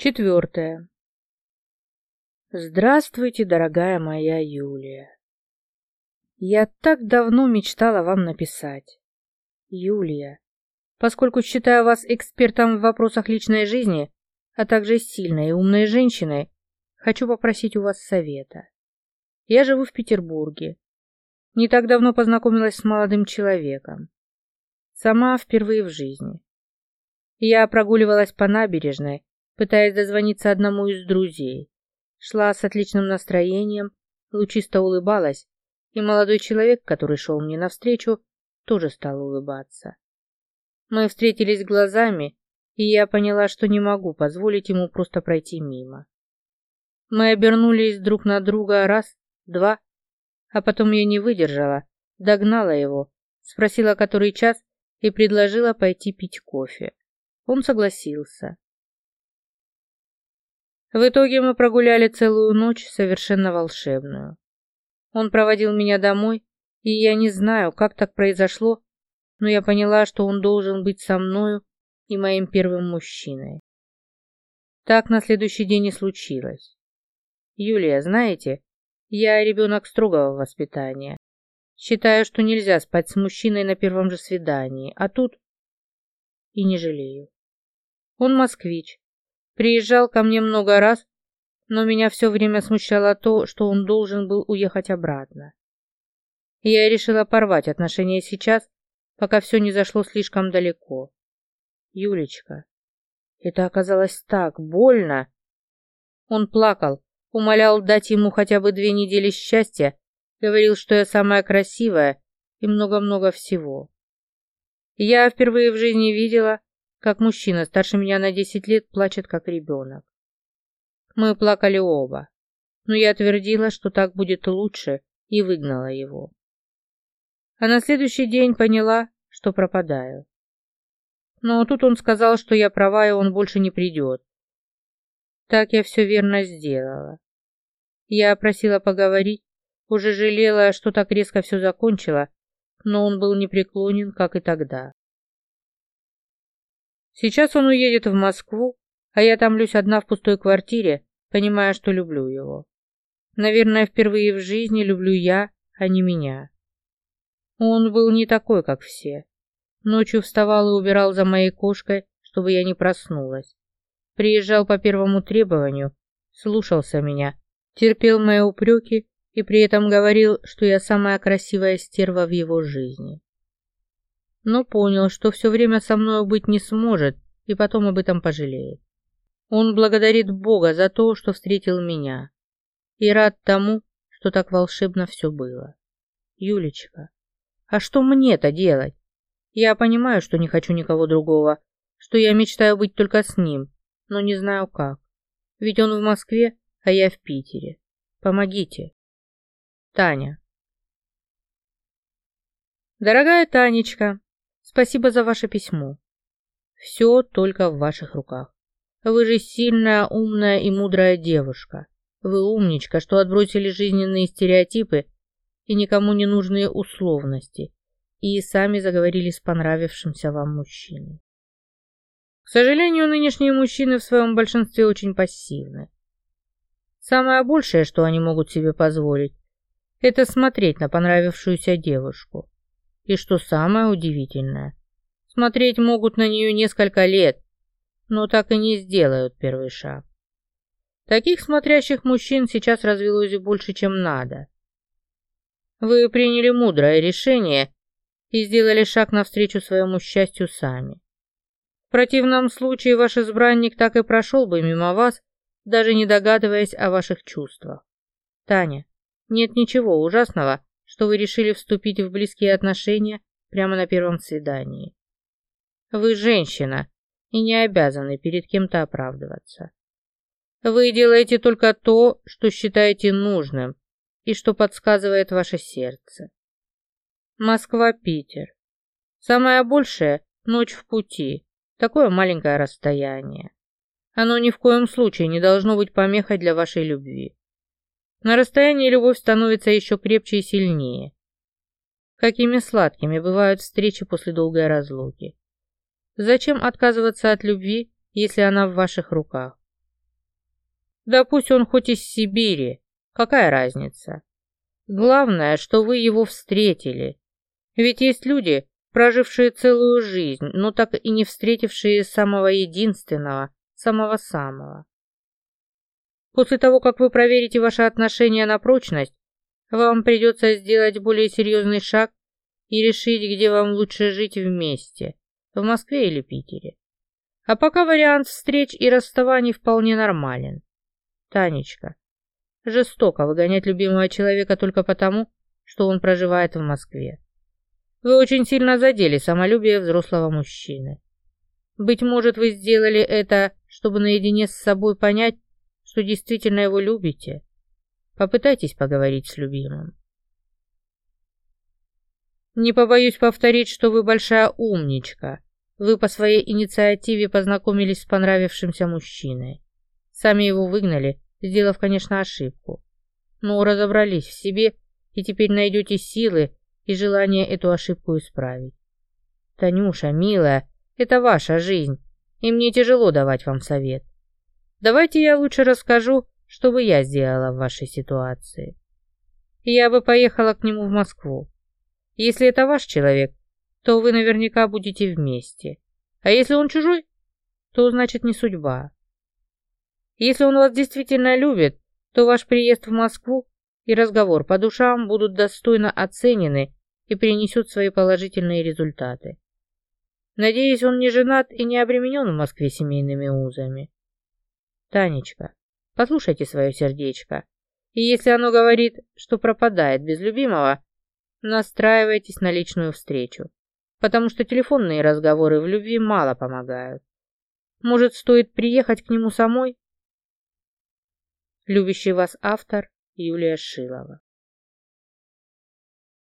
Четвертое. Здравствуйте, дорогая моя Юлия. Я так давно мечтала вам написать. Юлия, поскольку считаю вас экспертом в вопросах личной жизни, а также сильной и умной женщиной, хочу попросить у вас совета. Я живу в Петербурге. Не так давно познакомилась с молодым человеком. Сама впервые в жизни. Я прогуливалась по набережной, пытаясь дозвониться одному из друзей. Шла с отличным настроением, лучисто улыбалась, и молодой человек, который шел мне навстречу, тоже стал улыбаться. Мы встретились глазами, и я поняла, что не могу позволить ему просто пройти мимо. Мы обернулись друг на друга раз, два, а потом я не выдержала, догнала его, спросила, который час, и предложила пойти пить кофе. Он согласился. В итоге мы прогуляли целую ночь, совершенно волшебную. Он проводил меня домой, и я не знаю, как так произошло, но я поняла, что он должен быть со мною и моим первым мужчиной. Так на следующий день и случилось. Юлия, знаете, я ребенок строгого воспитания. Считаю, что нельзя спать с мужчиной на первом же свидании, а тут... И не жалею. Он москвич, Приезжал ко мне много раз, но меня все время смущало то, что он должен был уехать обратно. Я решила порвать отношения сейчас, пока все не зашло слишком далеко. Юлечка, это оказалось так больно. Он плакал, умолял дать ему хотя бы две недели счастья, говорил, что я самая красивая и много-много всего. Я впервые в жизни видела, как мужчина старше меня на 10 лет плачет, как ребенок. Мы плакали оба, но я твердила, что так будет лучше, и выгнала его. А на следующий день поняла, что пропадаю. Но тут он сказал, что я права, и он больше не придет. Так я все верно сделала. Я просила поговорить, уже жалела, что так резко все закончила, но он был непреклонен, как и тогда. Сейчас он уедет в Москву, а я томлюсь одна в пустой квартире, понимая, что люблю его. Наверное, впервые в жизни люблю я, а не меня. Он был не такой, как все. Ночью вставал и убирал за моей кошкой, чтобы я не проснулась. Приезжал по первому требованию, слушался меня, терпел мои упреки и при этом говорил, что я самая красивая стерва в его жизни но понял, что все время со мной быть не сможет и потом об этом пожалеет. Он благодарит Бога за то, что встретил меня, и рад тому, что так волшебно все было. Юлечка, а что мне-то делать? Я понимаю, что не хочу никого другого, что я мечтаю быть только с ним, но не знаю как. Ведь он в Москве, а я в Питере. Помогите. Таня. Дорогая Танечка, Спасибо за ваше письмо. Все только в ваших руках. Вы же сильная, умная и мудрая девушка. Вы умничка, что отбросили жизненные стереотипы и никому не нужные условности, и сами заговорили с понравившимся вам мужчиной. К сожалению, нынешние мужчины в своем большинстве очень пассивны. Самое большее, что они могут себе позволить, это смотреть на понравившуюся девушку. И что самое удивительное, смотреть могут на нее несколько лет, но так и не сделают первый шаг. Таких смотрящих мужчин сейчас развелось больше, чем надо. Вы приняли мудрое решение и сделали шаг навстречу своему счастью сами. В противном случае ваш избранник так и прошел бы мимо вас, даже не догадываясь о ваших чувствах. Таня, нет ничего ужасного, что вы решили вступить в близкие отношения прямо на первом свидании. Вы женщина и не обязаны перед кем-то оправдываться. Вы делаете только то, что считаете нужным и что подсказывает ваше сердце. Москва-Питер. Самое большее – ночь в пути, такое маленькое расстояние. Оно ни в коем случае не должно быть помехой для вашей любви. На расстоянии любовь становится еще крепче и сильнее. Какими сладкими бывают встречи после долгой разлуки. Зачем отказываться от любви, если она в ваших руках? Да пусть он хоть из Сибири, какая разница? Главное, что вы его встретили. Ведь есть люди, прожившие целую жизнь, но так и не встретившие самого единственного, самого-самого. После того, как вы проверите ваши отношения на прочность, вам придется сделать более серьезный шаг и решить, где вам лучше жить вместе, в Москве или Питере. А пока вариант встреч и расставаний вполне нормален. Танечка, жестоко выгонять любимого человека только потому, что он проживает в Москве. Вы очень сильно задели самолюбие взрослого мужчины. Быть может, вы сделали это, чтобы наедине с собой понять, что действительно его любите. Попытайтесь поговорить с любимым. Не побоюсь повторить, что вы большая умничка. Вы по своей инициативе познакомились с понравившимся мужчиной. Сами его выгнали, сделав, конечно, ошибку. Но разобрались в себе и теперь найдете силы и желание эту ошибку исправить. Танюша, милая, это ваша жизнь, и мне тяжело давать вам совет. Давайте я лучше расскажу, что бы я сделала в вашей ситуации. Я бы поехала к нему в Москву. Если это ваш человек, то вы наверняка будете вместе. А если он чужой, то значит не судьба. Если он вас действительно любит, то ваш приезд в Москву и разговор по душам будут достойно оценены и принесут свои положительные результаты. Надеюсь, он не женат и не обременен в Москве семейными узами. Танечка, послушайте свое сердечко, и если оно говорит, что пропадает без любимого, настраивайтесь на личную встречу, потому что телефонные разговоры в любви мало помогают. Может, стоит приехать к нему самой? Любящий вас автор Юлия Шилова